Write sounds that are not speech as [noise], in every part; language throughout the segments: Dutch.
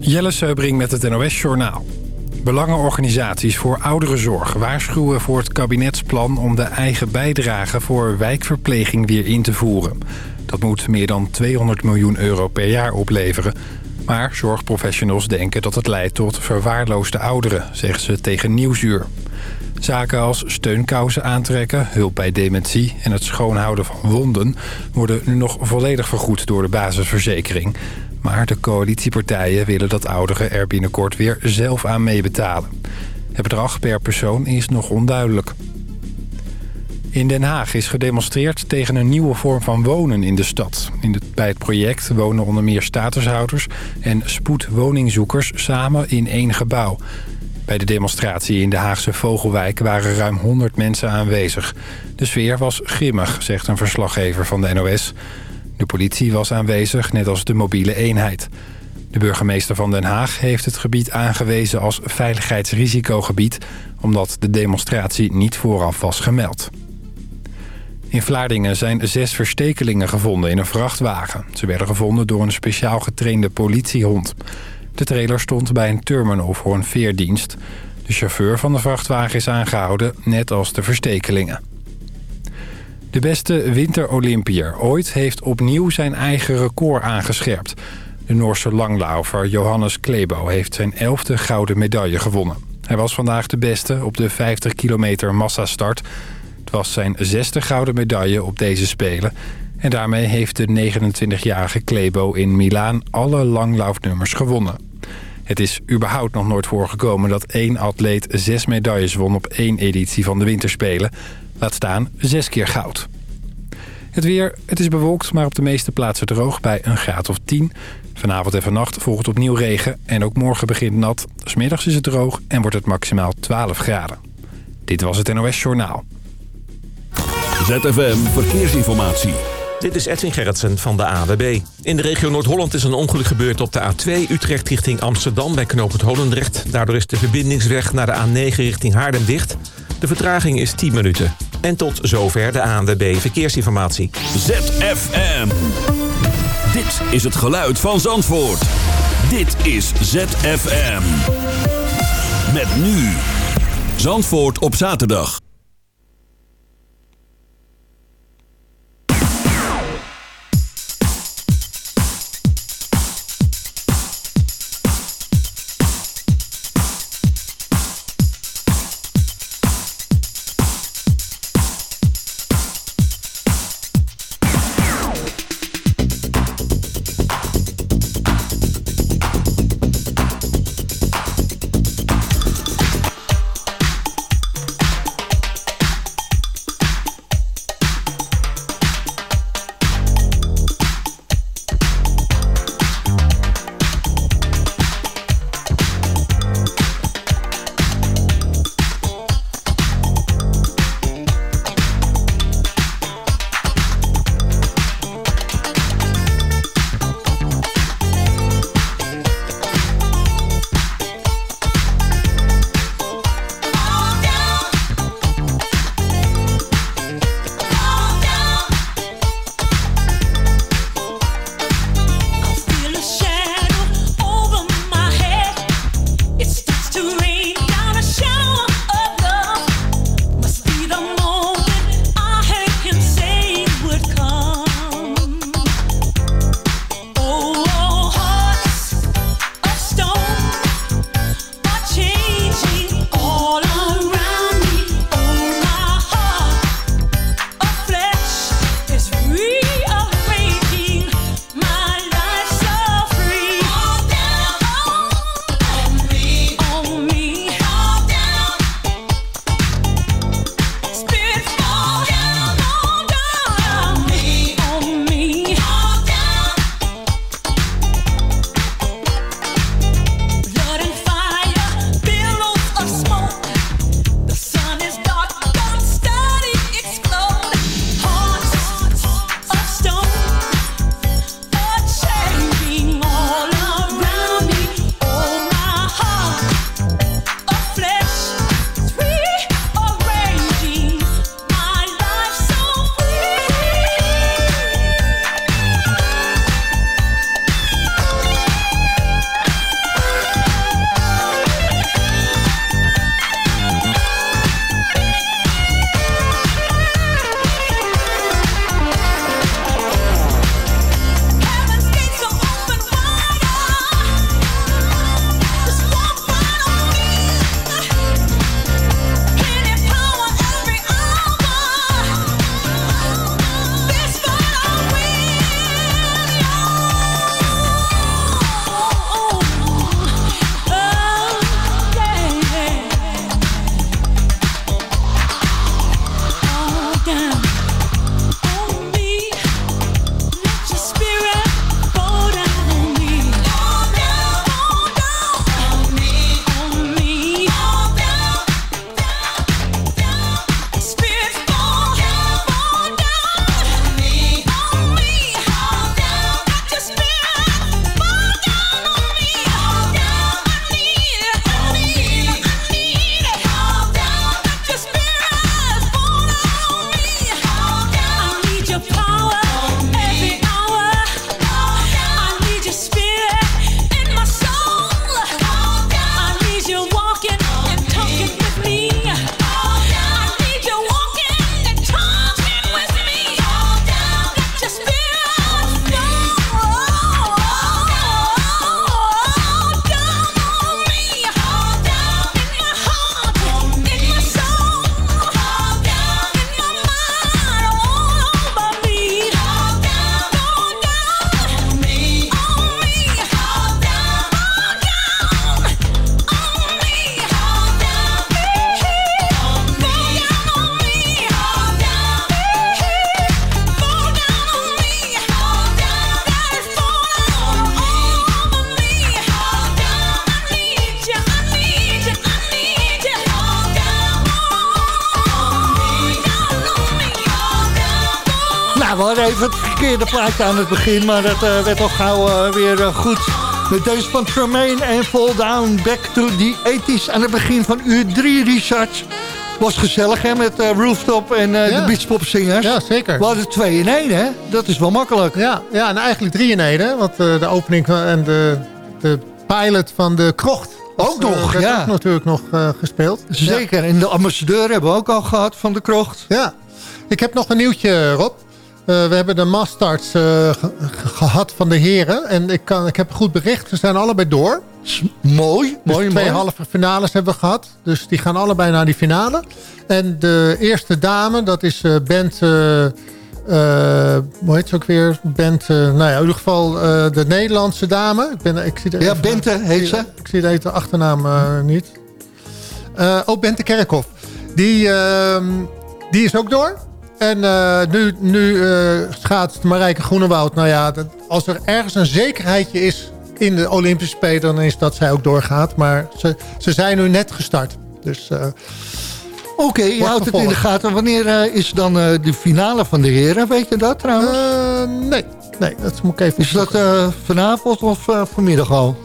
Jelle Seubring met het NOS Journaal. Belangenorganisaties voor ouderenzorg waarschuwen voor het kabinetsplan... om de eigen bijdrage voor wijkverpleging weer in te voeren. Dat moet meer dan 200 miljoen euro per jaar opleveren. Maar zorgprofessionals denken dat het leidt tot verwaarloosde ouderen... zeggen ze tegen Nieuwsuur. Zaken als steunkousen aantrekken, hulp bij dementie en het schoonhouden van wonden... worden nu nog volledig vergoed door de basisverzekering. Maar de coalitiepartijen willen dat ouderen er binnenkort weer zelf aan meebetalen. Het bedrag per persoon is nog onduidelijk. In Den Haag is gedemonstreerd tegen een nieuwe vorm van wonen in de stad. In bij het project wonen onder meer statushouders en spoedwoningzoekers samen in één gebouw. Bij de demonstratie in de Haagse Vogelwijk waren ruim 100 mensen aanwezig. De sfeer was grimmig, zegt een verslaggever van de NOS. De politie was aanwezig, net als de mobiele eenheid. De burgemeester van Den Haag heeft het gebied aangewezen als veiligheidsrisicogebied... omdat de demonstratie niet vooraf was gemeld. In Vlaardingen zijn zes verstekelingen gevonden in een vrachtwagen. Ze werden gevonden door een speciaal getrainde politiehond. De trailer stond bij een terminal voor een veerdienst. De chauffeur van de vrachtwagen is aangehouden, net als de verstekelingen. De beste winterolympiër ooit heeft opnieuw zijn eigen record aangescherpt. De Noorse langlaufer Johannes Klebo heeft zijn elfde gouden medaille gewonnen. Hij was vandaag de beste op de 50 kilometer massastart. Het was zijn zesde gouden medaille op deze Spelen. En daarmee heeft de 29-jarige Klebo in Milaan alle langlaufnummers gewonnen. Het is überhaupt nog nooit voorgekomen dat één atleet zes medailles won op één editie van de winterspelen. Laat staan zes keer goud. Het weer, het is bewolkt, maar op de meeste plaatsen droog bij een graad of 10. Vanavond en vannacht volgt opnieuw regen en ook morgen begint nat. Smiddags is het droog en wordt het maximaal 12 graden. Dit was het NOS Journaal. ZFM Verkeersinformatie. Dit is Edwin Gerritsen van de AWB. In de regio Noord-Holland is een ongeluk gebeurd op de A2 Utrecht richting Amsterdam bij knooppunt Holendrecht. Daardoor is de verbindingsweg naar de A9 richting Haarlem dicht. De vertraging is 10 minuten. En tot zover de ANWB Verkeersinformatie. ZFM. Dit is het geluid van Zandvoort. Dit is ZFM. Met nu. Zandvoort op zaterdag. Yeah. Verkeerde plaatje aan het begin, maar dat uh, werd al gauw uh, weer uh, goed. Met deze van Tremaine en Fall Down, Back to the 80s aan het begin van uur 3, Richard. Was gezellig hè, met Rooftop en ja. de Beachpopzingers. Ja, zeker. We hadden twee in één, hè? Dat is wel makkelijk. Ja, ja en eigenlijk drie in één, hè? Want de opening en de, de pilot van de krocht ook nog, ja. ook natuurlijk nog uh, gespeeld. Zeker, en de ambassadeur hebben we ook al gehad van de krocht. Ja, ik heb nog een nieuwtje, Rob. Uh, we hebben de masstarts uh, gehad van de heren. En ik, kan, ik heb goed bericht. Ze zijn allebei door. mooi, dus mooi, twee halve finales hebben we gehad. Dus die gaan allebei naar die finale. En de eerste dame, dat is uh, Bent... Hoe heet ze ook weer? Bent, nou ja, in ieder geval de Nederlandse dame. Ik ben, ik zie ja, even, Bente heet ze. Ik zie de achternaam niet. oh, Bente Kerkhoff. Die, ehm, die is ook door. En nu, nu schaatst Marijke Groenewoud. Nou ja, dat, als er ergens een zekerheidje is in de Olympische Spelen... dan is dat zij ook doorgaat. Maar ze, ze zijn nu net gestart. Dus... Oké, okay, je houdt het in de gaten. Wanneer uh, is dan uh, de finale van de heren? Weet je dat trouwens? Uh, nee. nee, dat moet ik even Is dat vanavond of vanmiddag al?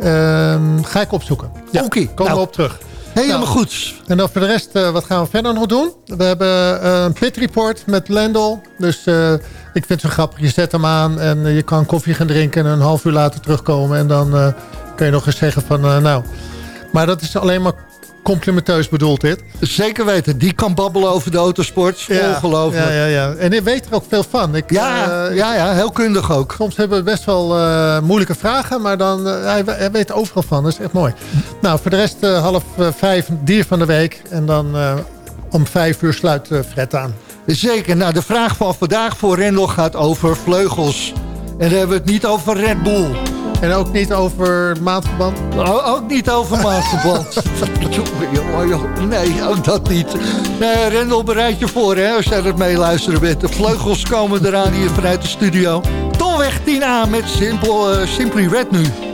Ehm, ga ik opzoeken. Ja, Oké. Okay, komen nou, we op terug. Helemaal nou, goed. En dan voor de rest, wat gaan we verder nog doen? We hebben een pit report met Lendl. Dus ik vind het zo grappig. Je zet hem aan en je kan koffie gaan drinken... en een half uur later terugkomen. En dan kun je nog eens zeggen van... nou, maar dat is alleen maar complimenteus bedoeld dit. Zeker weten. Die kan babbelen over de autosport. Ja, Ongelooflijk. Ja, ja, ja. En hij weet er ook veel van. Ik, ja, uh, ja, ja, heel kundig ook. Soms hebben we best wel uh, moeilijke vragen, maar dan, uh, hij, hij, weet overal van. Dat is echt mooi. Nou, voor de rest half vijf dier van de week. En dan om vijf uur sluit Fred aan. Zeker. Nou, de vraag van vandaag voor Rendel gaat over vleugels. En dan hebben we het niet over Red Bull. En ook niet over maatverband? Ook niet over maatverband. [laughs] nee, ook dat niet. Nee, Rendel, bereid je voor hè, als jij het meeluisteren bent. De vleugels komen eraan hier vanuit de studio. Tolweg 10A met Simple, uh, Simply Red nu.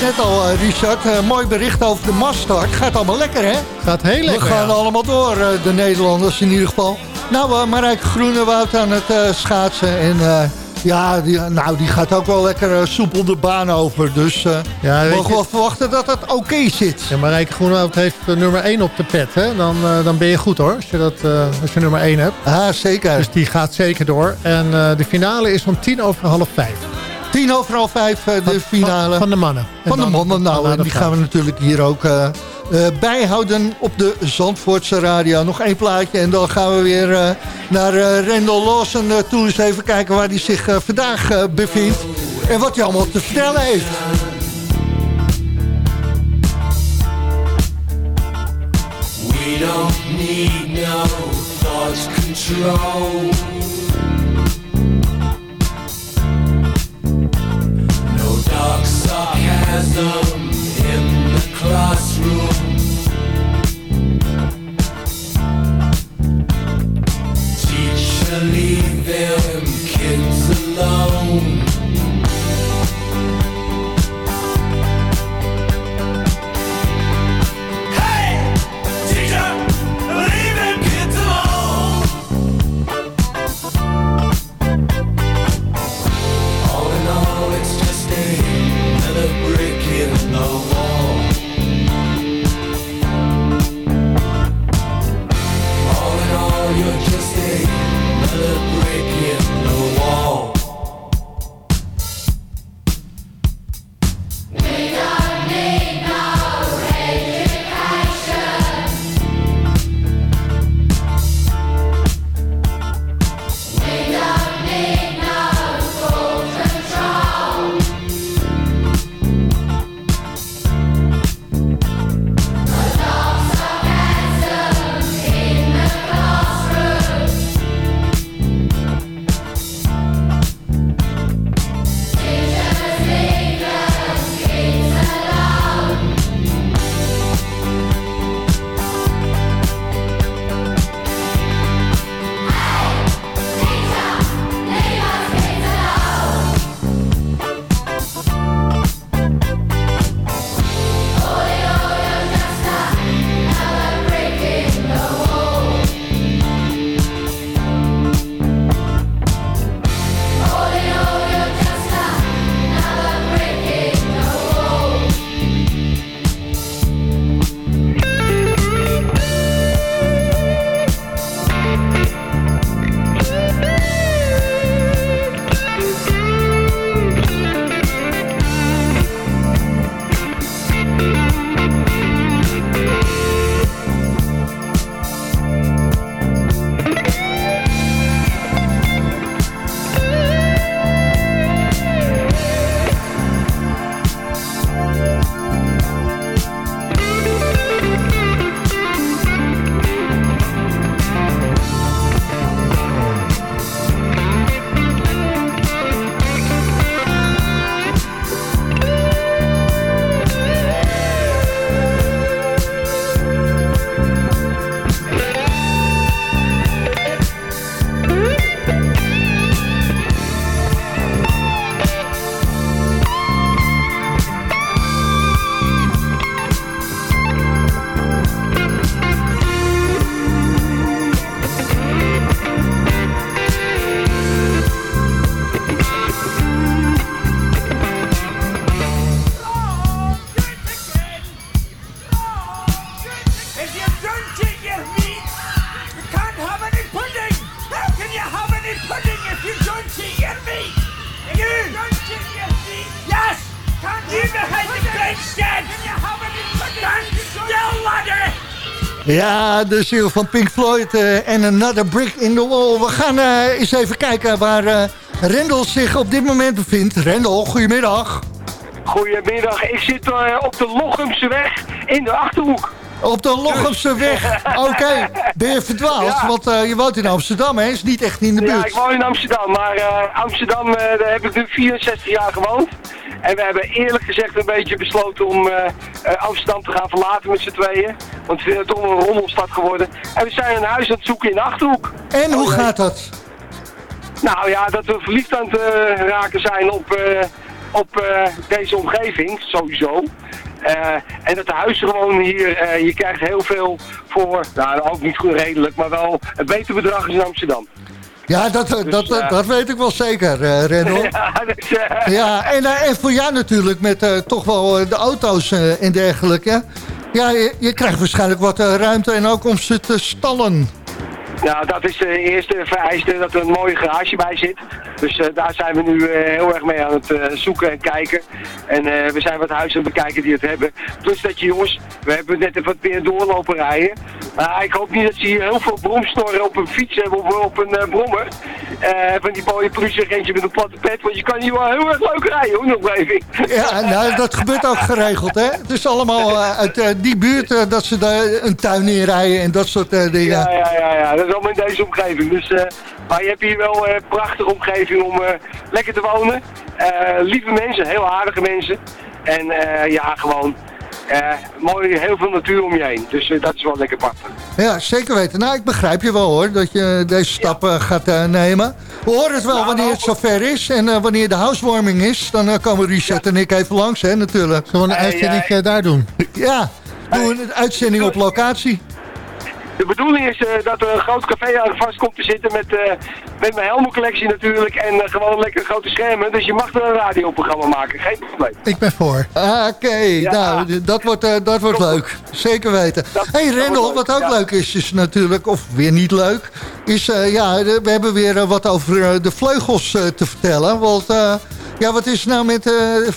Het net al, Richard. mooi bericht over de Mastart. Gaat allemaal lekker, hè? Gaat heel lekker, We gaan allemaal door, de Nederlanders in ieder geval. Nou, Marijke Groenewoud aan het schaatsen. En ja, die, nou, die gaat ook wel lekker soepel de baan over. Dus uh, ja, mogen we wel verwachten dat het oké zit. Ja, Marijke Groenewoud heeft nummer 1 op de pet. Hè? Dan, uh, dan ben je goed hoor, als je, dat, uh, als je nummer 1 hebt. Ah, zeker. Dus die gaat zeker door. En de finale is om tien over half vijf. Tien over half vijf de finale. Van, van de mannen. Van de mannen, nou, en die gaan we natuurlijk hier ook uh, bijhouden op de Zandvoortse radio. Nog één plaatje en dan gaan we weer uh, naar uh, Rendel Lawson toe. Eens even kijken waar hij zich vandaag bevindt. En wat hij allemaal te vertellen heeft. We don't need no thought control. Ja, de ziel van Pink Floyd en Another Brick in the Wall. We gaan uh, eens even kijken waar uh, Rendel zich op dit moment bevindt. Rendel, goedemiddag. Goedemiddag, ik zit op de Lochemse weg in de Achterhoek. Op de Lochemse weg, [laughs] oké. Ben je verdwaald? Want je woont in Amsterdam, hè? Is niet echt in de buurt. Ja, ik woon in Amsterdam, maar Amsterdam, daar heb ik nu 64 jaar gewoond. En we hebben eerlijk gezegd een beetje besloten om Amsterdam te gaan verlaten met z'n tweeën. Want het toch een rommelstad geworden. En we zijn een huis aan het zoeken in de Achterhoek. En hoe gaat dat? Nou ja, dat we verliefd aan het raken zijn op, op deze omgeving, sowieso. En dat de huizen gewoon hier, je krijgt heel veel voor, nou ook niet goed redelijk, maar wel een beter bedrag is in Amsterdam. Ja, dat, dus, dat, dat, weet ik wel zeker, uh, [laughs] ja, dus, ja en, en voor jou natuurlijk met toch wel de auto's en dergelijke. Ja, je, je, krijgt waarschijnlijk wat ruimte en ook om ze te stallen. Nou, dat is de eerste vereiste dat er een mooie garage bij zit. Dus uh, daar zijn we nu uh, heel erg mee aan het uh, zoeken en kijken. En we zijn wat huizen aan het bekijken die het hebben. Plus dat je jongens, we hebben net even weer doorlopen rijden. Maar ik hoop niet dat ze hier heel veel bromstorren op een fiets hebben of op een brommer. van die mooie politieagentje met een platte pet. Want je kan hier wel heel erg leuk rijden hoor, nog even. Ja, nou dat gebeurt ook geregeld hè. Het is allemaal uit die buurt dat ze daar een tuin inrijden en dat soort dingen. Ja, ja, ja, ja. Allemaal in deze omgeving. Dus, maar je hebt hier wel een prachtige omgeving om eh, lekker te wonen. Eh, lieve mensen, heel aardige mensen. En eh, ja, gewoon mooi, heel veel natuur om je heen. Dus dat is wel lekker pakken. Ja, zeker weten. Nou, ik begrijp je wel hoor, dat je deze stappen gaat nemen. We horen het wel nou, wanneer het zover is. En wanneer de housewarming is, dan komen Richard en ik even langs, hè, natuurlijk. We een uitzending daar doen? Ja, doen een uitzending op locatie. De bedoeling is uh, dat er een groot café aan vast komt te zitten met, uh, met mijn Helmo-collectie natuurlijk. En uh, gewoon lekker grote schermen. Dus je mag er een radioprogramma maken, geen probleem. Ik ben voor. Ah, Oké, nou, dat wordt, dat wordt leuk. Zeker weten. Hé hey, Rendel, wat ook leuk is, is natuurlijk, of weer niet leuk, is ja, we hebben weer wat over de vleugels te vertellen. Want ja, wat is nou met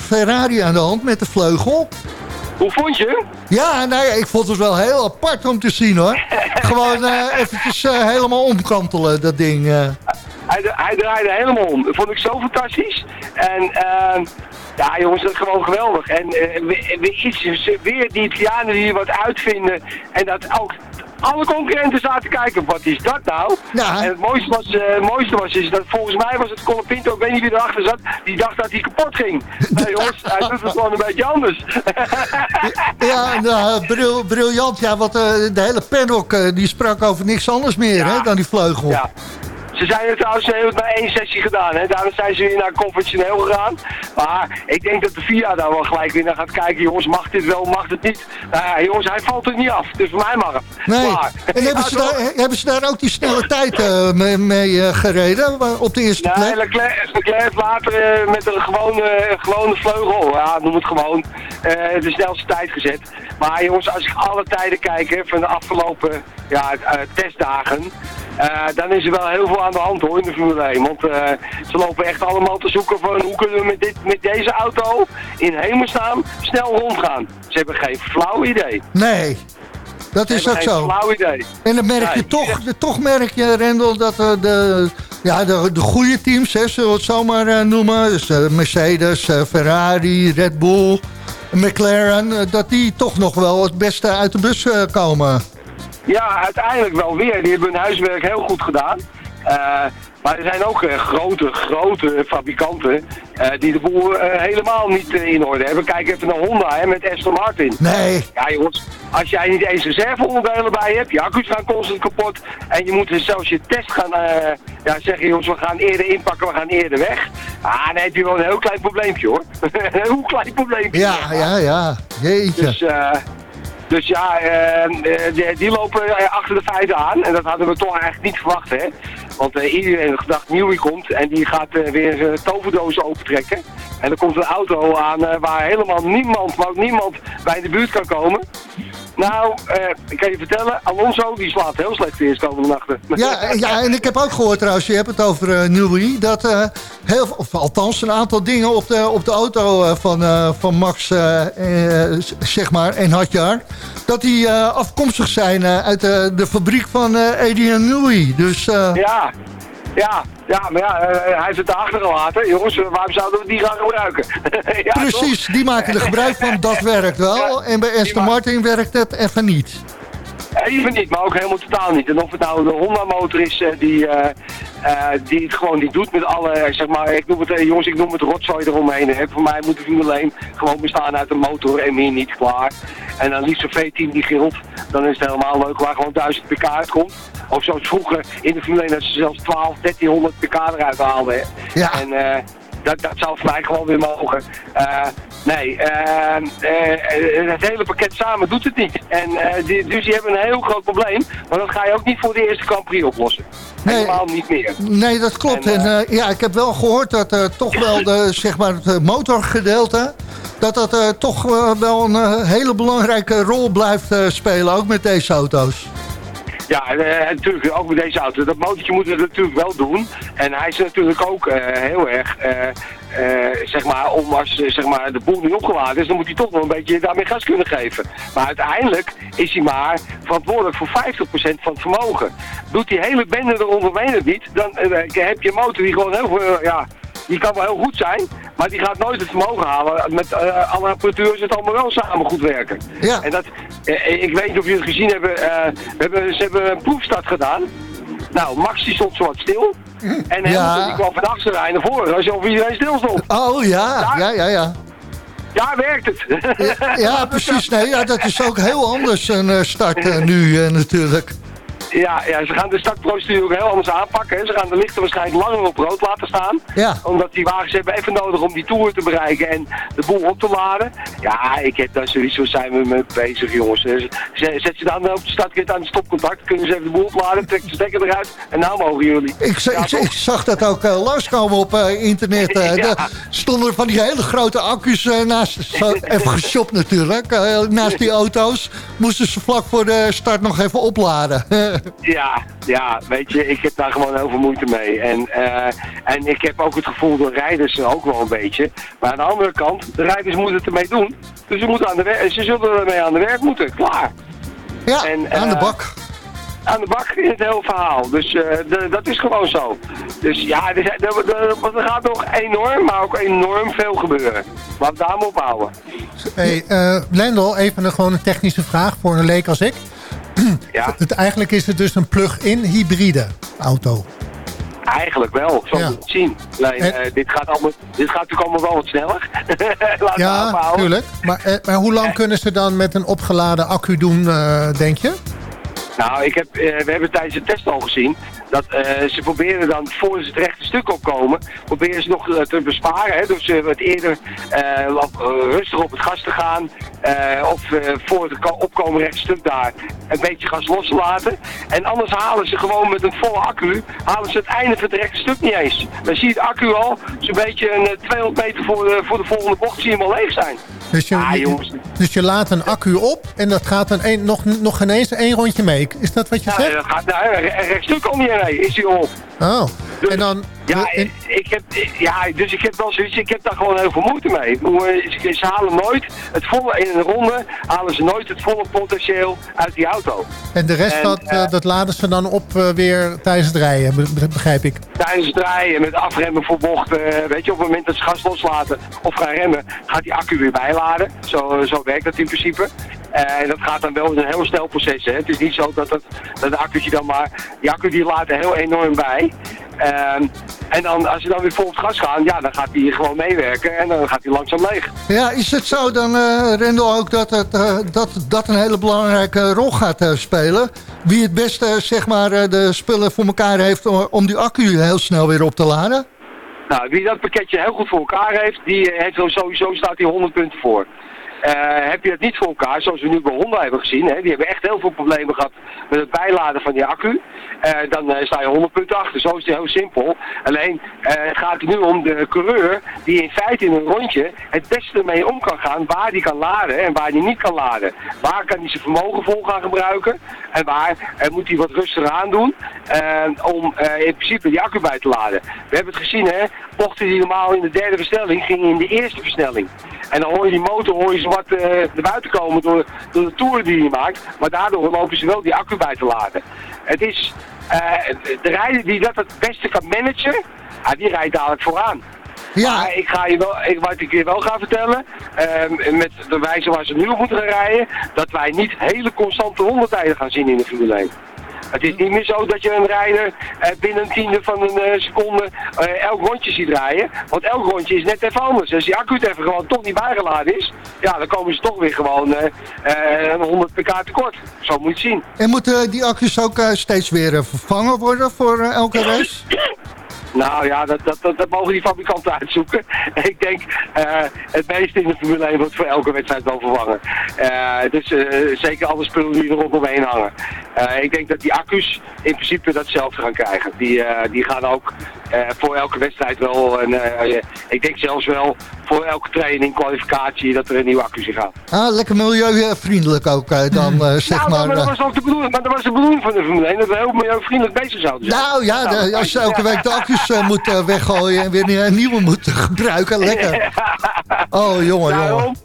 Ferrari aan de hand, met de vleugel? Hoe vond je Ja, nou ja, ik vond het wel heel apart om te zien hoor. [laughs] Gewoon uh, eventjes uh, helemaal omkantelen, dat ding. Uh. Hij, hij, draaide helemaal om. Dat vond ik zo fantastisch. En ehm, ja jongens, dat is gewoon geweldig. En we, we iets, weer die Italianen die wat uitvinden. En dat ook alle concurrenten zaten kijken, wat is dat nou? Ja. En het mooiste was, uh, mooiste was is dat volgens mij was het Colapinto, ik weet niet wie erachter zat, die dacht dat hij kapot ging. [laughs] Nee jongens, hij doet het gewoon een beetje anders. ja, nou, briljant. Ja, want uh, de hele paddock uh, die sprak over niks anders meer hè, dan die vleugel. Ja. Ze zijn het trouwens, ze hebben maar één sessie gedaan. Hè. Daarna zijn ze weer naar conventioneel gegaan. Maar ik denk dat de VIA daar wel gelijk weer naar gaat kijken. Jongens, mag dit wel, mag het niet? Nou ja, jongens, hij valt er niet af. Dus voor mij mag het. Nee. En hebben ze, daar, [laughs] hebben ze daar ook die snelle tijd uh, mee, mee uh, gereden op de eerste plek? Nee, Leclerc, Leclerc heeft later uh, met een gewone, gewone vleugel, ja, noem het gewoon, de snelste tijd gezet. Maar jongens, als ik alle tijden kijk van de afgelopen ja, testdagen... Uh, dan is er wel heel veel aan de hand hoor in de Formule 1. Want uh, ze lopen echt allemaal te zoeken van hoe kunnen we met, dit, met deze auto in hemelsnaam snel rondgaan. Ze hebben geen flauw idee. Nee, dat is ook zo. flauw idee. En dan merk je toch, toch merk je Rendel dat uh, de, ja, de, de goede teams, hè, zullen we het zomaar noemen. Dus Mercedes, Ferrari, Red Bull, McLaren, dat die toch nog wel het beste uit de bus komen. Ja, uiteindelijk wel weer. Die hebben hun huiswerk heel goed gedaan. Uh, maar er zijn ook uh, grote, grote fabrikanten uh, die de boel helemaal niet in orde hebben. Kijk even naar Honda hè, met Aston Martin. Nee. Ja jongens, als jij niet eens reserveonderdelen bij hebt, je accu's gaan constant kapot. En je moet dus zelfs je test gaan ja, zeggen, jongens, we gaan eerder inpakken, we gaan eerder weg. Ah, dan heb je wel een heel klein probleempje hoor. [laughs] een heel klein probleempje. Ja, ja, ja. Jeetje. Dus, dus ja, uh, die, die, lopen eh, achter de feiten aan. En dat hadden we toch eigenlijk niet verwacht, hè. Want iedereen gedacht, Nieuwie komt en die gaat weer zijn toverdoos opentrekken. En er komt een auto aan waar helemaal niemand, maar ook niemand bij de buurt kan komen. Nou, uh, ik kan je vertellen, Alonso die slaat heel slecht eerst komende nachten. Ja, ja, en ik heb ook gehoord trouwens, je hebt het over uh, Newey, dat uh, heel, of althans een aantal dingen op de, op de auto van, van Max, zeg maar, en Hadjar, dat die afkomstig zijn uit de fabriek van Adrian Newey. Dus, ja, ja, ja, maar ja, uh, hij heeft het achtergelaten. Jongens, waarom zouden we die gaan gebruiken? [laughs] ja, Precies, die maken er gebruik van. Dat werkt wel. en bij Aston Martin werkt het even niet. Even niet, maar ook helemaal totaal niet. En of het nou de Honda motor is uh, die, uh, uh, die het gewoon niet doet met alle, zeg maar, ik noem het, jongens, ik noem het rotzooi eromheen. Hè. Voor mij moet de Formule 1 gewoon bestaan uit een motor en meer niet, klaar. En dan liefst een V10 die gilt, dan is het helemaal leuk waar gewoon 1000 pk uitkomt. Of zoals vroeger in de Formule 1 dat ze zelfs 12, 1300 pk eruit haalden. Ja. En, dat, dat zou voor mij gewoon weer mogen. Nee, het hele pakket samen doet het niet. En, die, dus die hebben een heel groot probleem. Maar dat ga je ook niet voor de eerste Grand Prix oplossen. Nee, Helemaal niet meer. Nee, dat klopt. En, ja, ik heb wel gehoord dat toch wel de, [laughs] zeg maar het motorgedeelte dat dat uh, toch uh, wel een uh, hele belangrijke rol blijft spelen, ook met deze auto's. Ja, natuurlijk ook met deze auto. Dat motortje moet het natuurlijk wel doen. En hij is natuurlijk ook heel erg, zeg maar, om als zeg maar, de boel niet opgeladen is, dan moet hij toch nog een beetje daarmee gas kunnen geven. Maar uiteindelijk is hij maar verantwoordelijk voor 50% van het vermogen. Doet die hele bende eronder niet, dan heb je een motor die gewoon heel veel, ja, die kan wel heel goed zijn, maar die gaat nooit het vermogen halen. Met uh, alle apparatuur het allemaal wel samen goed werken. Ja. En dat, uh, ik weet niet of jullie het gezien hebben, uh, we hebben, ze hebben een proefstart gedaan. Nou, Max die stond zo wat stil. En ja. die kwam van achterrijden naar voren, alsof iedereen stil stond. Oh ja, ja, ja, ja. Ja, werkt het. Ja, ja precies. Nee, ja, dat is ook heel anders een start nu natuurlijk. Ja, ja, ze gaan de startprocedure ook heel anders aanpakken. Ze gaan de lichten waarschijnlijk langer op rood laten staan. Ja. Omdat die wagens hebben even nodig om die tour te bereiken en de boel op te laden. Ja, ik heb daar sowieso zijn we mee bezig, jongens. Zet ze dan op de startkit aan de stopcontact, kunnen ze even de boel opladen, trek de stekker eruit en nou mogen jullie. Ik, ik, zag dat ook uh, langskomen op uh, internet. Uh, [laughs] ja. stonden van die hele grote accu's naast, even geshopt natuurlijk, naast die auto's. Moesten ze vlak voor de start nog even opladen. [laughs] [laughs] Ja, ja, weet je, ik heb daar gewoon heel veel moeite mee. En, uh, en ik heb ook het gevoel, de rijders ook wel een beetje. Maar aan de andere kant, de rijders moeten het ermee doen. Dus ze, moeten aan de ze zullen ermee aan de werk moeten, klaar. Ja, en, aan de eh, bak. Aan de bak in het hele verhaal. Dus uh, de, dat is gewoon zo. Dus ja, er, er, er, gaat nog enorm, maar ook enorm veel gebeuren. Laten we daar maar op houden. Hey, uh, Lendel, even een, gewoon een technische vraag voor een leek als ik. Ja. [clears throat] Het, eigenlijk is het dus een plug-in hybride auto. Eigenlijk wel, zo ja. moet het zien. Eh, dit, gaat allemaal, dit gaat natuurlijk allemaal wel wat sneller. [laughs] ja, natuurlijk. Maar, eh, maar hoe lang kunnen ze dan met een opgeladen accu doen, denk je? Nou, ik heb, we hebben tijdens de test al gezien dat uh, ze proberen dan, voor ze het rechte stuk opkomen, proberen ze nog uh, te besparen. Hè, door ze wat eerder uh, rustig op het gas te gaan. of voor het opkomen rechte stuk daar een beetje gas los te laten. En anders halen ze gewoon met een volle accu, halen ze het einde van het rechte stuk niet eens. Dan zie je het accu al zo'n beetje een 200 meter voor de, voor de volgende bocht, zie je hem al leeg zijn. Dus je, ah, dus je laat een accu op en dat gaat dan een, nog, nog ineens één rondje mee. Is dat wat je ja, zegt? Dat gaat, nou, recht stuk al niet nee, is hij op. Oh, dus, en dan... Ja, ik heb, ja, dus ik heb wel zoiets, ik heb daar gewoon heel veel moeite mee. Ze, ze halen nooit het volle, in een ronde halen ze nooit het volle potentieel uit die auto. En de rest, dat, uh, dat laden ze dan op uh, weer tijdens het rijden, begrijp ik? Tijdens het rijden, met afremmen voor bochten, weet je, op het moment dat ze gas loslaten of gaan remmen, gaat die accu weer bijladen. Zo, zo werkt dat in principe. En dat gaat dan wel in een heel snel proces. Hè. Het is niet zo dat, dat, dat de accu'tje dan maar... Die accu die laat er heel enorm bij. Uh, en dan, als je dan weer vol op het gas gaat, ja, dan gaat hij gewoon meewerken en dan gaat hij langzaam leeg. Ja, is het zo dan, uh, Rendel, ook dat, het, uh, dat dat een hele belangrijke rol gaat uh, spelen? Wie het beste, zeg maar, de spullen voor elkaar heeft om die accu heel snel weer op te laden? Nou, wie dat pakketje heel goed voor elkaar heeft, die heeft sowieso staat hij 100 punten voor. Uh, heb je het niet voor elkaar, zoals we nu bij Honda hebben gezien, hè, die hebben echt heel veel problemen gehad met het bijladen van die accu, uh, dan uh, sta je 100 punten achter. Zo is het heel simpel. Alleen het gaat er nu om de coureur die in feite in een rondje het beste mee om kan gaan waar die kan laden en waar die niet kan laden. Waar kan hij zijn vermogen vol gaan gebruiken en waar moet hij wat rustiger aan doen om in principe die accu bij te laden. We hebben het gezien, hè, bochten die normaal in de derde versnelling gingen in de eerste versnelling. En dan hoor je die motor hoor je wat uh, naar buiten komen door, door de toeren die hij maakt. Maar daardoor lopen ze wel die accu bij te laden. Het is uh, de rijder die dat het beste kan managen, uh, die rijdt dadelijk vooraan. Ja. Maar ik ga je wel, ik, wat ik je wel ga vertellen, uh, met de wijze waar ze nu op moeten gaan rijden, dat wij niet hele constante rondetijden gaan zien in de Formule 1. Het is niet meer zo dat je een rijder eh, binnen een tiende van een eh, seconde eh, elk rondje ziet rijden. Want elk rondje is net even anders. Als die accu even gewoon toch niet bijgeladen is, ja, dan komen ze toch weer gewoon een 100 pk tekort. Zo moet je zien. En moeten die accu's ook steeds weer vervangen worden voor elke race? [clears throat] Nou ja, dat, dat, dat, mogen die fabrikanten uitzoeken. [laughs] ik denk, uh, het meeste in de Formule 1 wordt voor elke wedstrijd wel vervangen. Uh, dus uh, zeker alle spullen die er omheen hangen. ik denk dat die accu's in principe datzelfde gaan krijgen. Die, die gaan ook voor elke wedstrijd wel, ik denk zelfs wel voor elke training, kwalificatie, dat er een nieuwe accu in gaat. Ah, lekker milieuvriendelijk ook dan, [laughs] zeg nou, maar. Maar dat was ook de bedoeling, maar dat was de bedoeling van de Formule 1, dat we heel milieuvriendelijk bezig zouden zijn. Nou ja, nou, de, als je elke week de accu's uh, moet uh, weggooien en weer een nieuwe moet gebruiken, lekker. [laughs] Oh, jongen, daarom, jongen.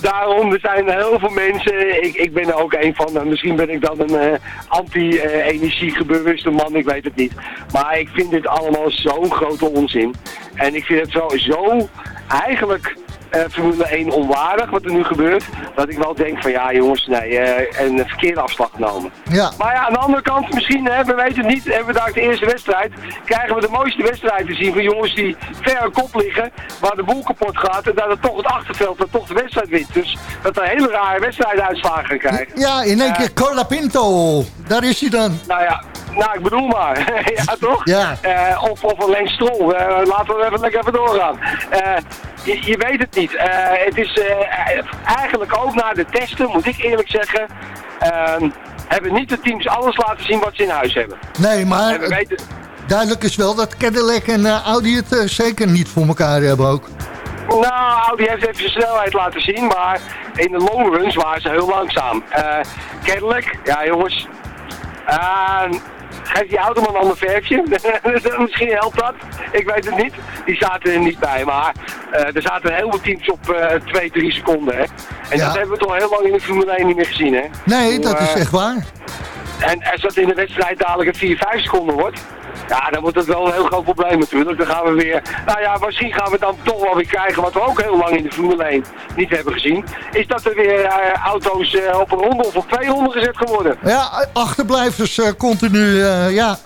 Daarom, er zijn heel veel mensen, ik, ik ben er ook een van, misschien ben ik dan een uh, anti-energie-gebewuste man, ik weet het niet. Maar ik vind dit allemaal zo'n grote onzin. En ik vind het zo, zo eigenlijk uh, Formule 1 onwaardig, wat er nu gebeurt. Dat ik wel denk van ja jongens, nee, uh, een verkeerde afslag genomen. Ja. Maar ja, aan de andere kant, misschien, hè, we weten het niet, hebben we daar de eerste wedstrijd, krijgen we de mooiste wedstrijd te zien van jongens die ver kop liggen, waar de boel kapot gaat en dat het toch het achterveld, dat toch de wedstrijd wint. Dus dat er hele rare wedstrijduitslagen gaan krijgen. Ja, in één keer Cola Pinto, daar is hij dan. Nou ja, nou, ik bedoel maar. [laughs] ja, toch? Ja. Uh, of, of alleen Strol. Uh, laten we even lekker even doorgaan. Uh, je, je, weet het niet. het is eigenlijk ook na de testen, moet ik eerlijk zeggen, ehm, hebben niet de teams alles laten zien wat ze in huis hebben. Nee, maar weten... duidelijk is wel dat Cadillac en Audi het zeker niet voor elkaar hebben ook. Nou, Audi heeft even zijn snelheid laten zien, maar in de long runs waren ze heel langzaam. Cadillac, ja jongens, geef die auto maar een ander verfje. [laughs] Misschien helpt dat. Ik weet het niet. Die zaten er niet bij. Maar uh, er zaten heel veel teams op uh, 2, 3 seconden. Hè. En Ja. dat hebben we toch heel lang in de Formule 1 niet meer gezien. Hè. Nee, dat is eh, echt waar. En als dat in de wedstrijd dadelijk een 4, 5 seconden wordt. Ja, dan wordt dat wel een heel groot probleem natuurlijk. Dan gaan we weer, nou ja, misschien gaan we dan toch wel weer krijgen wat we ook heel lang in de Formule 1 niet hebben gezien. Is dat er weer uh, auto's uh, op een ronde of op twee ronden gezet geworden. Ja, achterblijvers uh, continu, ja.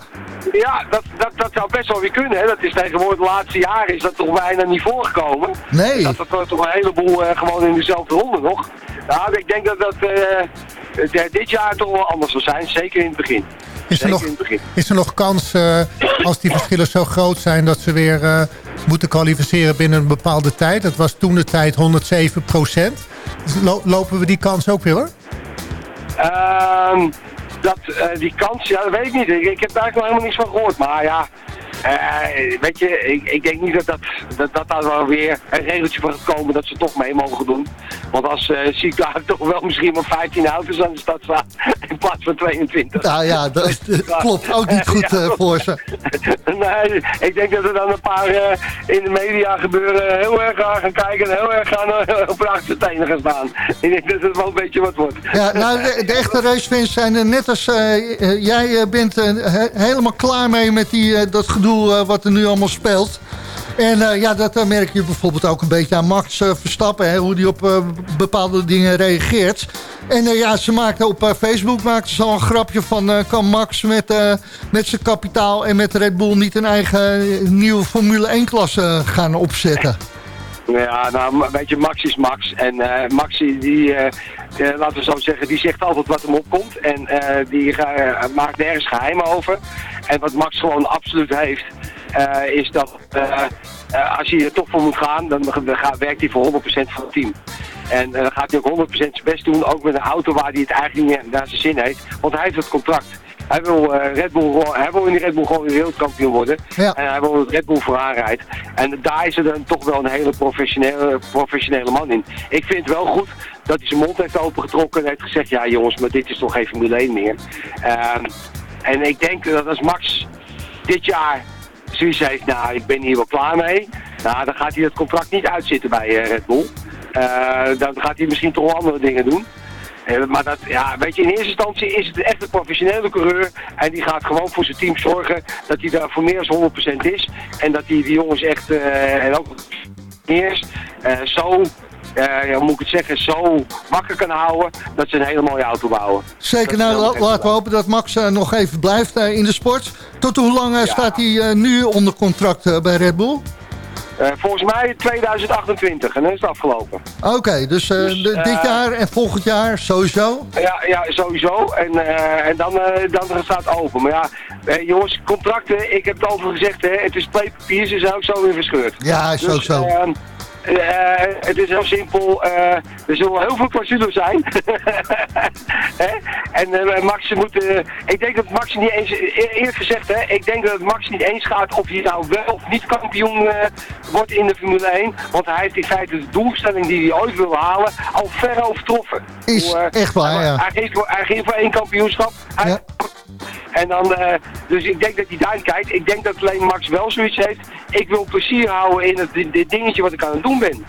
Ja, dat, dat, dat zou best wel weer kunnen. Hè. Dat is tegenwoordig de laatste jaren is dat toch bijna niet voorgekomen. Nee. Dat er toch een heleboel gewoon in dezelfde ronde nog. Nou, ik denk dat dat dit jaar toch wel anders zal zijn. Zeker in het begin. Is er, nog, is er nog kans, uh, als die verschillen zo groot zijn... dat ze weer uh, moeten kwalificeren binnen een bepaalde tijd? Dat was toen de tijd 107 procent. Lo lopen we die kans ook weer, hoor? Uh, dat, die kans, ja, dat weet ik niet. Ik, ik heb daar eigenlijk nog helemaal niets van gehoord. Maar ja, uh, weet je, ik, ik, denk niet dat dat, dat, dat daar wel weer een regeltje van gaat komen dat ze toch mee mogen doen. Want als uh, zie ik daar toch wel misschien maar 15 auto's aan de stad staan in plaats van 22. Nou ja, dat, is, [laughs] dat klopt ook niet goed uh, voor ze. [laughs] nee, ik denk dat er dan een paar in de media gebeuren heel erg gaan, gaan kijken en heel erg gaan op hun achtertenen gaan staan. [laughs] Ik denk dat het wel een beetje wat wordt. Ja, nou, de, de echte racefans zijn net als jij bent he helemaal klaar mee met die, dat gedoe Uh, wat er nu allemaal speelt. En uh, ja, dat uh, merk je bijvoorbeeld ook een beetje aan Max Verstappen. Hoe die op bepaalde dingen reageert. En ja, ze maakte op Facebook maakte ze al een grapje van... kan Max met, met zijn kapitaal en met Red Bull niet een eigen nieuwe Formule 1-klasse gaan opzetten? Ja, nou, weet je, Max is Max. En uh, Max, die, uh, uh, laten we zo zeggen, die zegt altijd wat hem opkomt. En die maakt nergens geheim over. En wat Max gewoon absoluut heeft, is dat als hij er toch voor moet gaan, dan werkt hij voor 100% van het team. En dan gaat hij ook 100% zijn best doen, ook met een auto waar hij het eigenlijk niet naar zijn zin heeft. Want hij heeft het contract. Hij wil, uh, Red Bull, hij wil in de Red Bull gewoon wereldkampioen worden. Ja. En hij wil dat Red Bull vooraan rijdt. En daar is er dan toch wel een hele professionele, professionele man in. Ik vind het wel goed dat hij zijn mond heeft opengetrokken en heeft gezegd... ja jongens, maar dit is toch geen Formule 1 meer. Uh, en ik denk dat als Max dit jaar zoiets heeft... nou, ik ben hier wel klaar mee... nou, dan gaat hij het contract niet uitzitten bij uh, Red Bull. dan gaat hij misschien toch wel andere dingen doen. Uh, maar dat, ja, weet je, in eerste instantie is het echt een professionele coureur. En die gaat gewoon voor zijn team zorgen dat hij daar voor meer dan 100% is. En dat hij die jongens echt, uh, en ook eerst, uh, zo, ja, hoe moet ik het zeggen, zo wakker kan houden dat ze een hele mooie auto bouwen. Zeker, nou laten we hopen dat Max nog even blijft in de sport. Tot hoe lang ja. staat hij nu onder contract bij Red Bull? Uh, volgens mij 2028 en dan is het afgelopen. Oké, okay, dus, uh, dus dit jaar en volgend jaar sowieso? Ja, ja sowieso. En, en dan, dan staat het open. Maar ja, eh, jongens, contracten, ik heb het over gezegd, hè, het is papier, ze zijn ook zo weer verscheurd. Ja, is ook zo. Eh, het is heel simpel. eh, er zullen heel veel clausules zijn. [laughs] En eh, Max moet... ik denk dat Max niet eens... e- Eerlijk gezegd, hè, ik denk dat Max niet eens gaat of hij nou wel of niet kampioen wordt in de Formule 1. Want hij heeft in feite de doelstelling die hij ooit wil halen al ver overtroffen. Is Hoe, echt waar, hij, ja. hij, ging voor één kampioenschap. Hij- Ja. En dan, eh, dus ik denk dat hij daar kijkt. Ik denk dat alleen Max wel zoiets heeft. Ik wil plezier houden in het dit, dingetje wat ik aan het doen ben.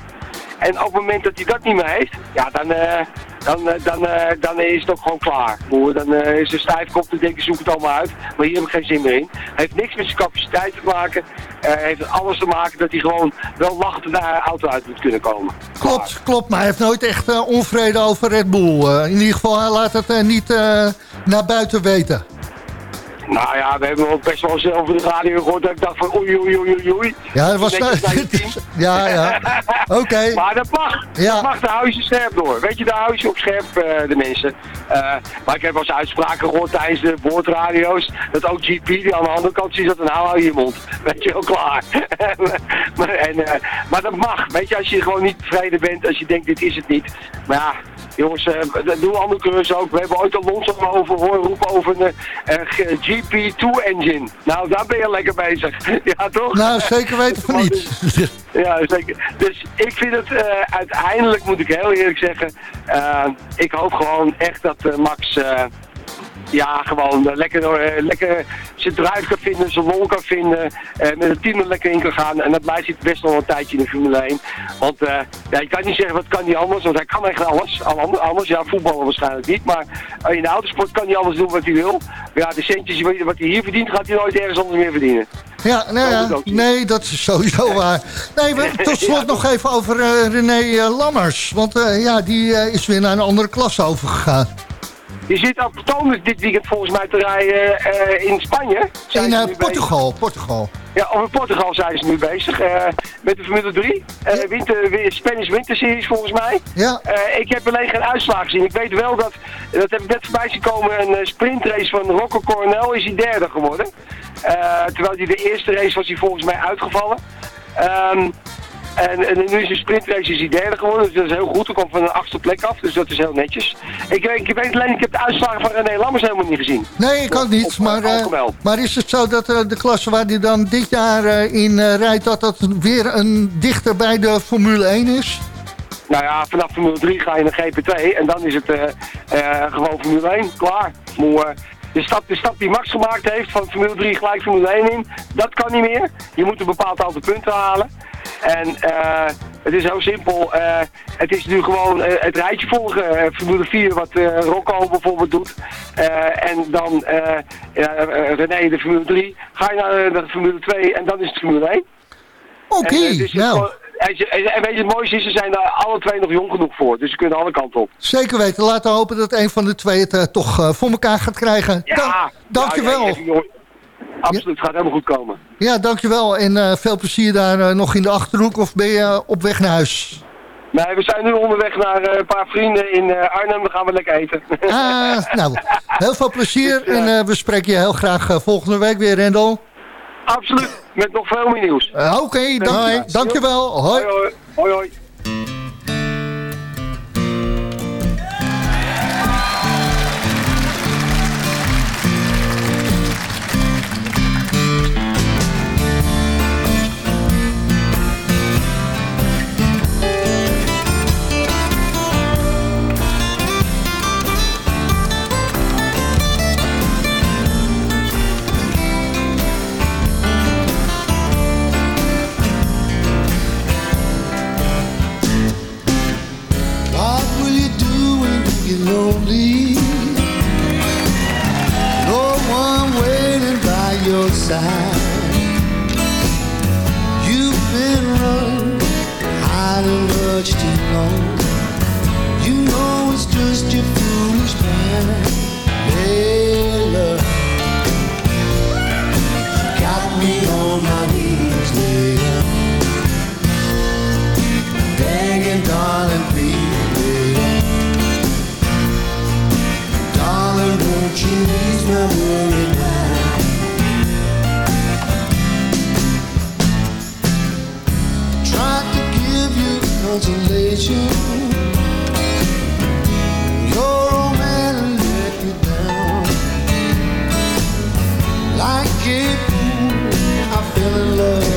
En op het moment dat hij dat niet meer heeft, ja, dan, eh, dan, eh, dan, dan is het ook gewoon klaar. Dan is er stijfkop te denken, zoek het allemaal uit. Maar hier heb ik geen zin meer in. heeft niks met zijn capaciteit te maken. Heeft alles te maken dat hij gewoon wel lachend naar de auto uit moet kunnen komen. Klopt, klopt. Maar hij heeft nooit echt onvrede over Red Bull. In ieder geval, hij laat het niet naar buiten weten. Nou ja, we hebben wel best wel zelf over de radio gehoord dat ik dacht van oei oei oei oei oei. Ja, dat was... Team. [laughs] ja, ja. [laughs] Oké. Maar dat mag. Ja. Dat mag, daar hou je ze scherp door. Weet je, daar hou je ze op scherp, eh, de mensen. Eh, maar ik heb wel eens uitspraken gehoord tijdens de boordradio's. Dat ook GP die aan de andere kant ziet dat nou hou je je mond. [laughs] Weet je wel, klaar. maar, en, eh, maar dat mag. Weet je, als je gewoon niet tevreden bent, als je denkt dit is het niet. Maar ja, jongens, eh, dat doen andere coureurs ook. We hebben ooit Alonso over horen roepen over een eh, eh, GP2 engine. Nou, daar ben je lekker bezig. [laughs] ja, toch? Nou, zeker weten van niet. [laughs] Ja, zeker. Dus ik vind het eh, uiteindelijk, moet ik heel eerlijk zeggen, eh, ik hoop gewoon echt dat eh, Max eh, ja, gewoon eh, lekker, eh, lekker zijn drive kan vinden, zijn lol kan vinden, eh, met het team er lekker in kan gaan. En dat blijft hij best wel een tijdje in de Formule 1. Want ja, je kan niet zeggen, wat kan hij anders? Want hij kan echt alles, al ander- anders. Ja, voetballen waarschijnlijk niet. Maar in de autosport kan hij alles doen wat hij wil. Maar ja, de centjes wat hij hier verdient, gaat hij nooit ergens anders meer verdienen. Ja, nou ja, nee, dat is sowieso waar. Nee, we, [laughs] tot slot nog even over René Lammers. Want ja, die is weer naar een andere klasse overgegaan. Je zit op Thomas dit weekend volgens mij te rijden eh, in Spanje. Zijn In eh, bezig. Portugal, Portugal. Ja, of in Portugal zijn ze nu bezig. eh, met de Formule 3. eh winter, wi- Spanish Winter Series volgens mij. Ja, ik heb alleen geen uitslag gezien. Ik weet wel dat, dat heb ik net voorbij zien komen, een sprintrace van Rocco Coronel is hij derde geworden. Terwijl hij de eerste race was hij volgens mij uitgevallen. Ehm, en, en nu is een sprintrace is hij derde geworden, dus dat is heel goed. Hij komt van een achtste plek af, dus dat is heel netjes. Ik, weet- ik weet alleen, ik heb de uitslagen van René Lammers helemaal niet gezien. nee, ik kan niet. Op- Maar, eh, maar is het zo dat eh, de klasse waar hij dan dit jaar eh, in eh, rijdt... dat dat weer een dichter bij de Formule 1 is? Nou ja, vanaf Formule 3 ga je naar GP2 en dan is het eh, eh, gewoon Formule 1, klaar. Maar, eh, de, stap, de stap die Max gemaakt heeft van Formule 3 gelijk Formule 1 in, dat kan niet meer. Je moet een bepaald aantal punten halen. En eh, het is heel simpel. eh, het is nu gewoon eh, het rijtje volgen. Formule 4, wat Rocco bijvoorbeeld doet. En dan René de Formule 3. Ga je naar, de Formule 2 en dan is het Formule 1. Oké, eh, dus nou, en, ze- en- en weet je, het mooiste is, ze zijn daar alle twee nog jong genoeg voor. Dus ze kunnen alle kanten op. zeker weten. Laten we hopen dat een van de twee het eh, toch eh, voor elkaar gaat krijgen. Ja, Dan- dankjewel. Ja, ja. Absoluut, het gaat helemaal goed komen. Ja, dankjewel. En eh, veel plezier daar nog in de Achterhoek of ben je op weg naar huis? Nee, we zijn nu onderweg naar een paar vrienden in Arnhem. Dan gaan we lekker eten. Ah, nou, heel veel plezier [laughs] en we spreken je heel graag volgende week weer, Rendel. Absoluut, met nog veel meer nieuws. Eh, Oké, dank, dankjewel. Hoi. Hoi hoi. hoi, hoi. Side. You've been running, hiding much too long. You know it's just your foolish plan. Hey, love, got me on my knees, later begging, darling, please, darling, won't you ease my worry consolation. Your old man let me down. Like fool, I fell in love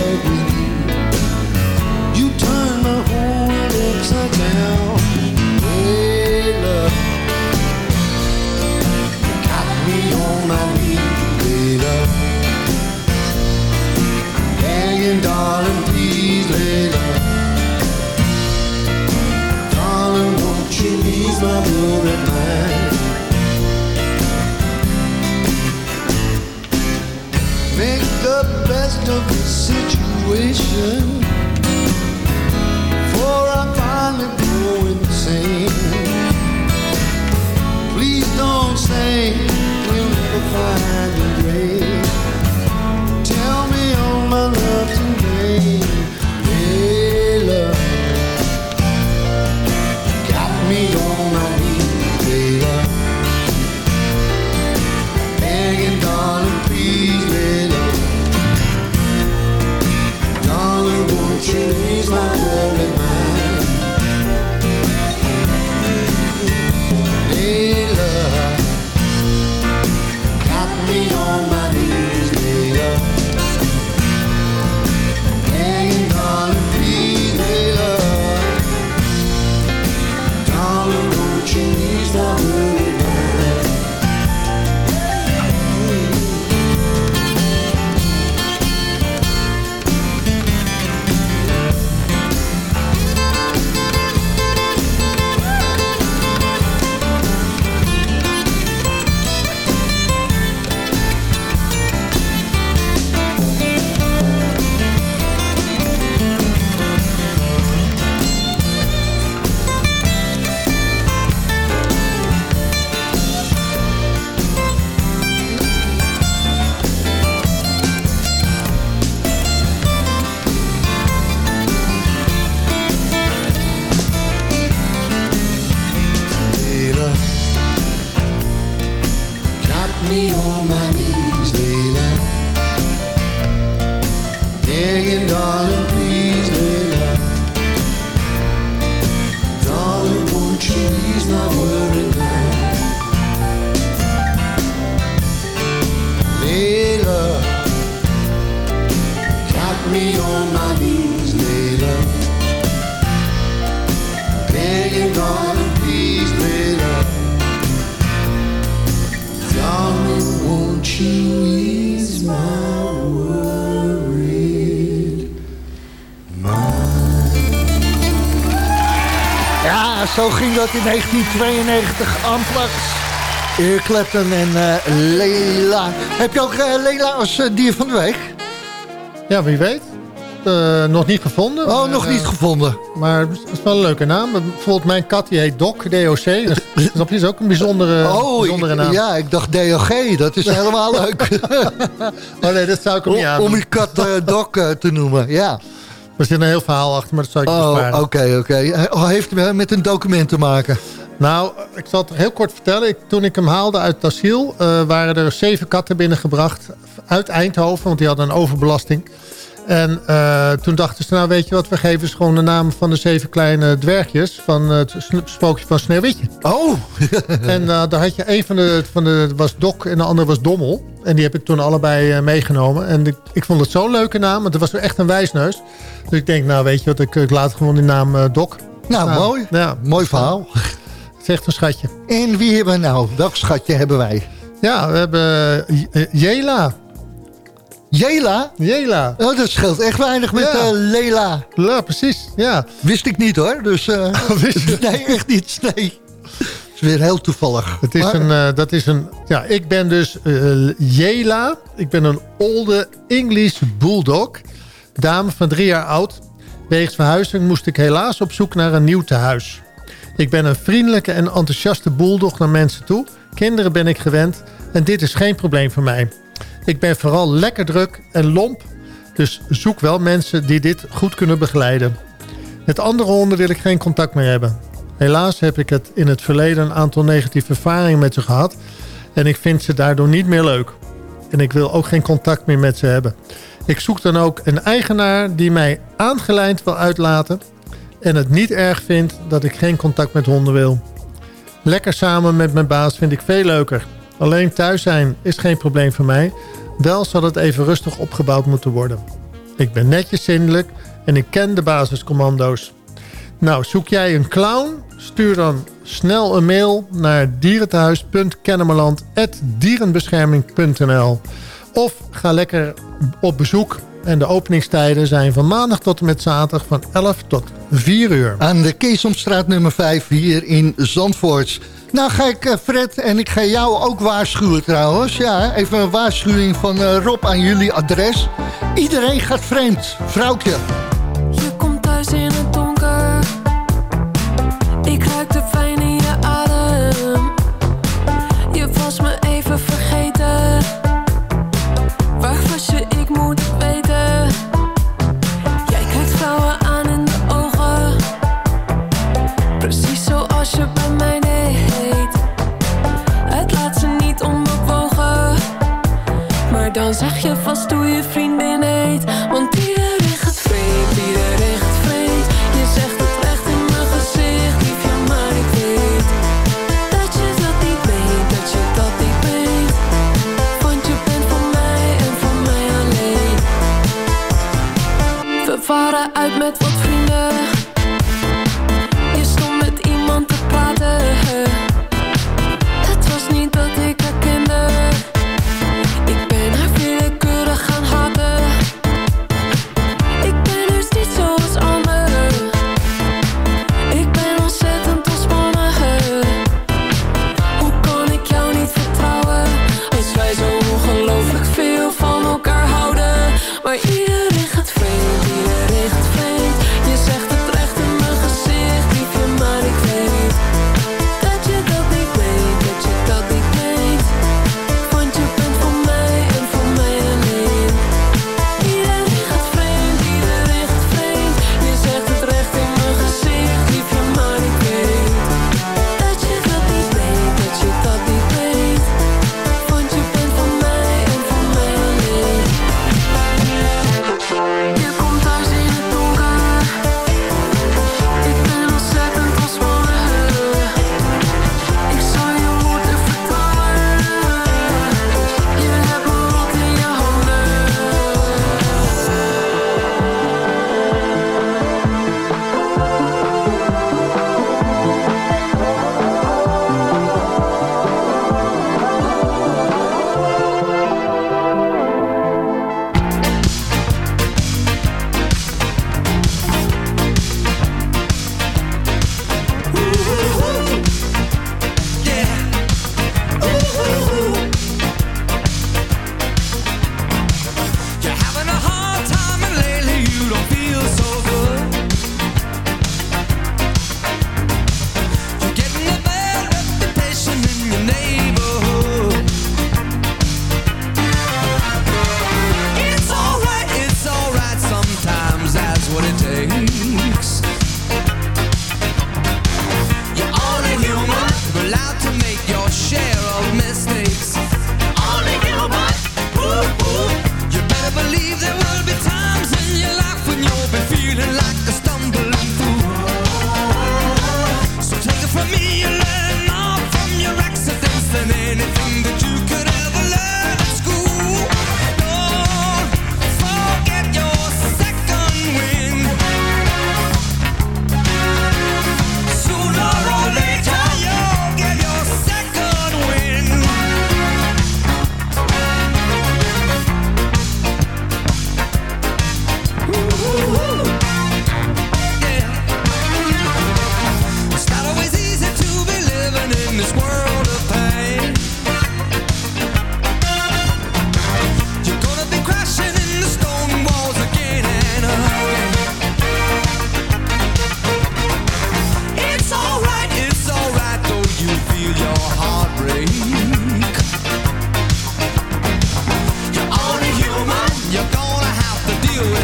in 1992. Amplax, Eric Clapton en eh, Leila. Heb je ook eh, Leila als eh, dier van de week? Ja, wie weet. Eh, nog niet gevonden. Oh, maar, nog niet gevonden. Maar het is wel een leuke naam. Bijvoorbeeld mijn kat die heet Doc, DOC. Dat is, snap je, is ook een bijzondere, Oh, bijzondere ik- naam. ja, ik dacht DOG. Dat is helemaal leuk. [laughs] Oh nee, dat zou ik hem niet aan om je kat Doc te noemen, ja. Er zit een heel verhaal achter, maar dat zou ik Oh, besparen. oké, oké. Oh, heeft het met een document te maken? Nou, ik zal het heel kort vertellen. Ik, toen ik hem haalde uit het asiel... eh, waren er zeven katten binnengebracht uit Eindhoven. Want die hadden een overbelasting. En eh, toen dachten ze, nou weet je wat... we geven ze gewoon de naam van de zeven kleine dwergjes... van het sprookje van Sneeuwwitje. Oh, [laughs] En uh, daar had je een van de, van de was Dok en de andere was Dommel. En die heb ik toen allebei uh, meegenomen. En ik, ik vond het zo'n leuke naam, want het was echt een wijsneus. Dus ik denk, nou weet je wat, ik, ik laat gewoon die naam Dok. nou, Nou, mooi. Ja, Mooi verhaal. het is echt een schatje. En wie hebben we nou? Welk schatje hebben wij? Ja, we hebben Jela. Jela? Jela. Oh, dat scheelt echt weinig met Ja. eh, Lela. Ja, precies. Ja. Wist ik niet hoor. Dus, eh, [laughs] Wist je? nee, echt niet. Nee. Het is weer heel toevallig. Het is Maar- een, uh, dat is een, ja, ik ben dus uh, Jela. Ik ben een olde English Bulldog. Dame van drie jaar oud. Wegens verhuizing moest ik helaas op zoek naar een nieuw tehuis. Ik ben een vriendelijke en enthousiaste bulldog naar mensen toe. Kinderen ben ik gewend en dit is geen probleem voor mij. Ik ben vooral lekker druk en lomp. Dus zoek wel mensen die dit goed kunnen begeleiden. Met andere honden wil ik geen contact meer hebben. Helaas heb ik het in het verleden een aantal negatieve ervaringen met ze gehad. En ik vind ze daardoor niet meer leuk. En ik wil ook geen contact meer met ze hebben. Ik zoek dan ook een eigenaar die mij aangelijnd wil uitlaten. en het niet erg vind dat ik geen contact met honden wil. Lekker samen met mijn baas vind ik veel leuker. Alleen thuis zijn is geen probleem voor mij. Wel zal het even rustig opgebouwd moeten worden. Ik ben netjes zindelijk en ik ken de basiscommando's. Nou, zoek jij een clown? Stuur dan snel een mail naar dierentehuis.kennemerland.dierenbescherming.nl Of ga lekker op bezoek. En de openingstijden zijn van maandag tot en met zaterdag van 11 tot 4 uur. Aan de Keesomstraat nummer 5 hier in Zandvoort. Nou ga ik, eh, Fred, en ik ga jou ook waarschuwen trouwens. Ja, even een waarschuwing van eh, Rob aan jullie adres. Iedereen gaat vreemd. Vrouwtje.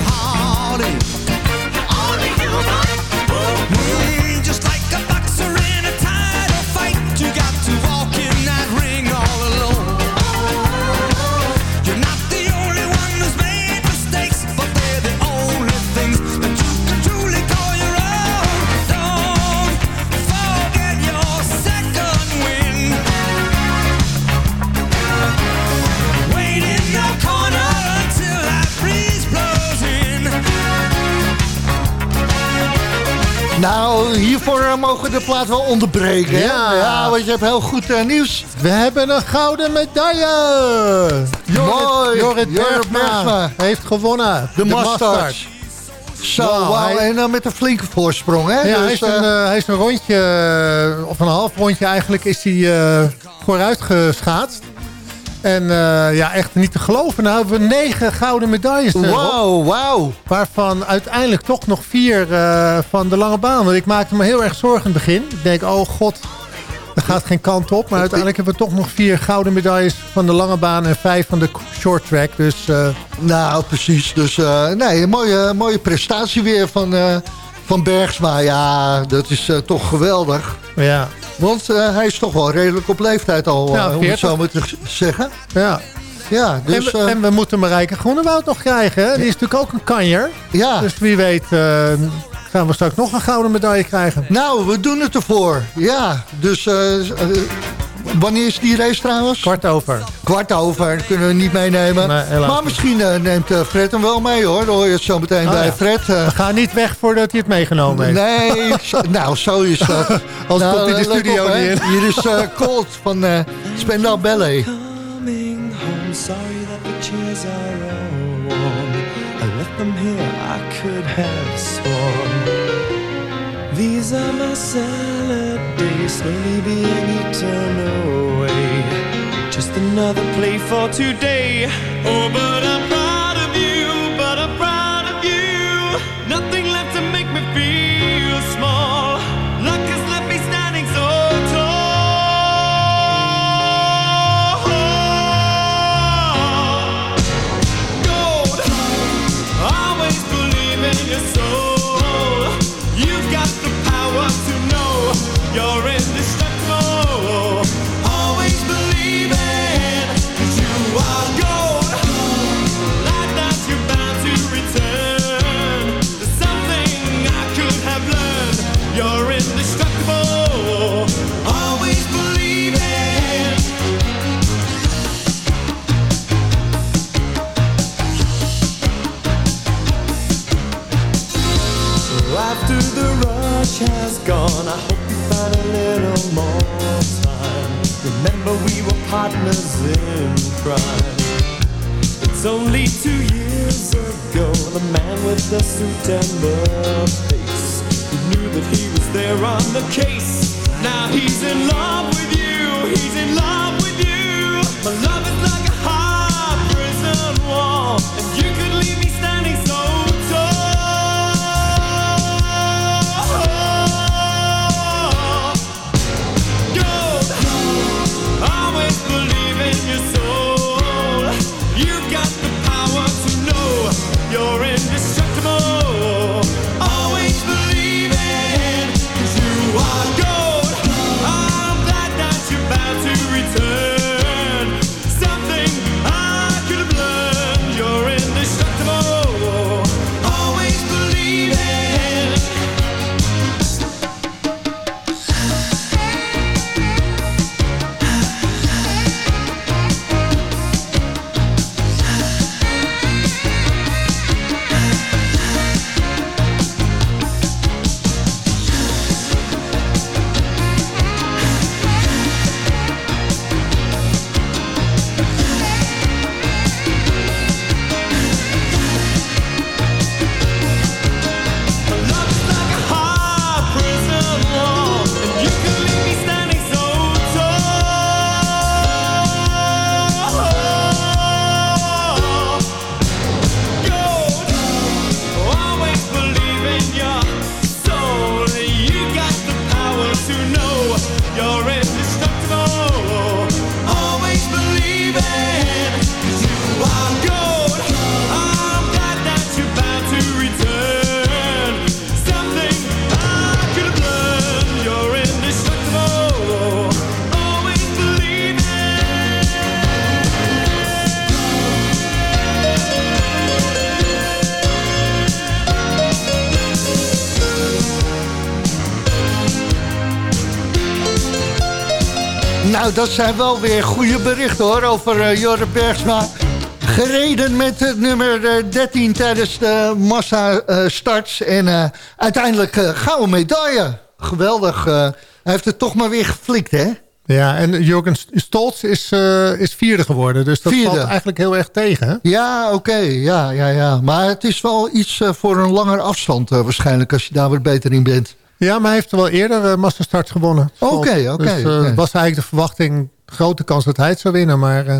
Hardy. Hiervoor eh, mogen we de plaat wel onderbreken. Ja. ja want je hebt heel goed eh, nieuws. We hebben een gouden medaille! Jorrit Jorrit heeft gewonnen. De, Masters. Zo, En dan met een flinke voorsprong, hè? Ja, hij, Dus, is een, eh, eh, hij is een rondje, eh, of een half rondje eigenlijk, is hij eh, vooruit geschaatst. En eh, ja, echt niet te geloven. Nou hebben we negen gouden medailles. Rob. Wauw, wauw. Waarvan uiteindelijk toch nog vier eh, van de lange baan. Want ik maakte me heel erg zorgen in het begin. Ik denk, oh god, er gaat geen kant op. Maar uiteindelijk hebben we toch nog vier gouden medailles van de lange baan... en vijf van de short track. Dus eh, Nou, precies. Dus nee, een mooie, mooie prestatie weer van, van Bergsma. Ja, dat is toch geweldig. ja, Want eh, hij is toch wel redelijk op leeftijd al, Ja, eh, om het 40. zo maar te zeggen. ja. Ja, dus en, we, eh, en we moeten Marijke Groenewoud nog krijgen. Hè? Die is natuurlijk ook een kanjer. ja. Dus wie weet gaan we straks nog een gouden medaille krijgen. Nou, we doen het ervoor. Ja, dus wanneer is die race trouwens? Kwart over. Kwart over, dat kunnen we niet meenemen. Nee, maar misschien eh, neemt eh, Fred hem wel mee hoor. Dan hoor je het zo meteen Oh, bij ja. Fred. eh. We gaan niet weg voordat hij het meegenomen heeft. Nee, zo- nou, zo is dat. [laughs] Anders komt hij de studio op, niet in. Hier is eh, Colt van eh Spendal Ballet. Coming home, sorry that the chairs are all warm. I left them here, I could have sworn. These are my salad days, slowly being eaten away. Just another play for today. Oh, but I'm partners in crime. It's only two years ago, the man with the suit and the face. He knew that he was there on the case. Now he's in love with you, he's in love with you. My love is like a high prison wall, and you could leave me Nou, dat zijn wel weer goede berichten hoor over uh, Jorre Bergsma. gereden met het nummer eh, 13 tijdens de massa eh, starts. En eh, uiteindelijk eh, gouden medaille. Geweldig. eh, hij heeft het toch maar weer geflikt, hè? Ja, en Jurgen Stolz is, eh, is vierde geworden. Dus dat Vierde. valt eigenlijk heel erg tegen. hè? Ja, oké. Ja, ja, ja. Maar het is wel iets eh, voor een langer afstand eh, waarschijnlijk... als je daar wat beter in bent. Ja, maar hij heeft er wel eerder uh, Masterstart gewonnen. Oké, oké, Dus eh, was eigenlijk de verwachting... grote kans dat hij het zou winnen. Maar eh,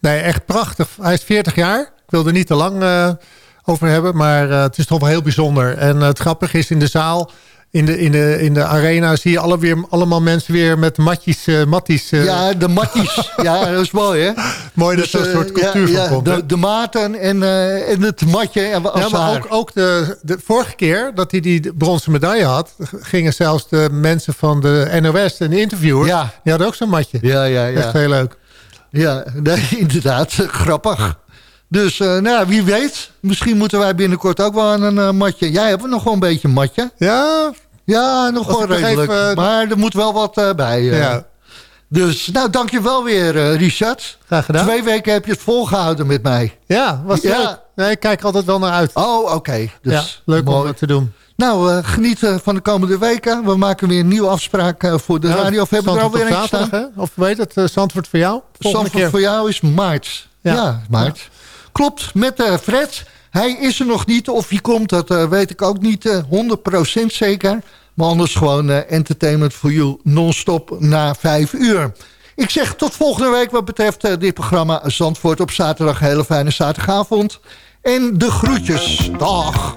nee, echt prachtig. Hij is 40 jaar. Ik wil er niet te lang over hebben. Maar het is toch wel heel bijzonder. En het grappige is in de zaal... In de, in, de, in de arena zie je alle weer, allemaal mensen weer met matjes, eh, matties. eh, Ja, de matties. [laughs] ja, dat is mooi, hè? mooi dat er Dus, een soort eh, cultuur ja, van komt. de, de maten en, en het matje en als Ja, maar haar. ook, ook de, de vorige keer dat hij die bronzen medaille had... gingen zelfs de mensen van de NOS en de interviewers... Ja. die hadden ook zo'n matje. Ja, ja, Echt ja. heel leuk. Ja, nee, [laughs] inderdaad. Grappig. Dus eh, nou, ja, wie weet. Misschien moeten wij binnenkort ook wel aan een eh, matje. Jij hebt nog wel een beetje een matje. Ja, Ja, nog wel redelijk. even, maar er moet wel wat eh, bij. ja. Dus, nou, dankjewel weer, Richard. graag gedaan. Twee weken heb je het volgehouden met mij. Ja, was Ja. leuk. Nee, ik kijk altijd wel naar uit. Oh, oké. Dus, ja, leuk om dat te doen. Nou, geniet eh, van de komende weken. We maken weer een nieuwe afspraak voor de Ja, radio. Of hebben we er alweer eentje staan? hè? Of weet het, Zandvoort voor jou? Volgende Zandvoort keer. voor jou is maart. Ja. maart. Klopt, met eh, Fred. Hij is er nog niet. Of hij komt, dat eh, weet ik ook niet eh 100% zeker. Maar anders gewoon eh, entertainment voor you non-stop na vijf uur. Ik zeg tot volgende week wat betreft eh, dit programma Zandvoort op zaterdag. Hele fijne zaterdagavond. En de groetjes. Dag.